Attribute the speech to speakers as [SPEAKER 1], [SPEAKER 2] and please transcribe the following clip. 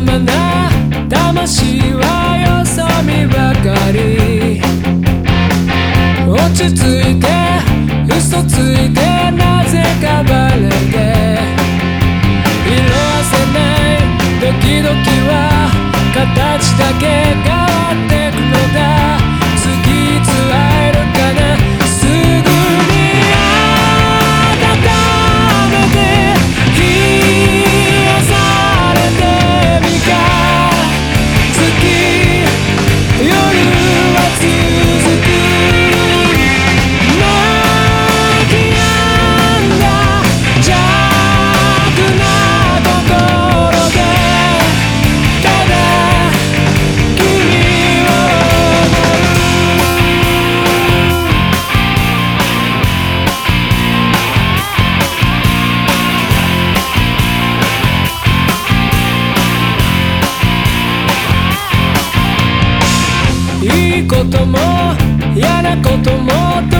[SPEAKER 1] まな魂はよそ見ばかり。落ち着いて嘘ついてなぜかバレて。色あせないドキドキは形だけ いいことも嫌なことも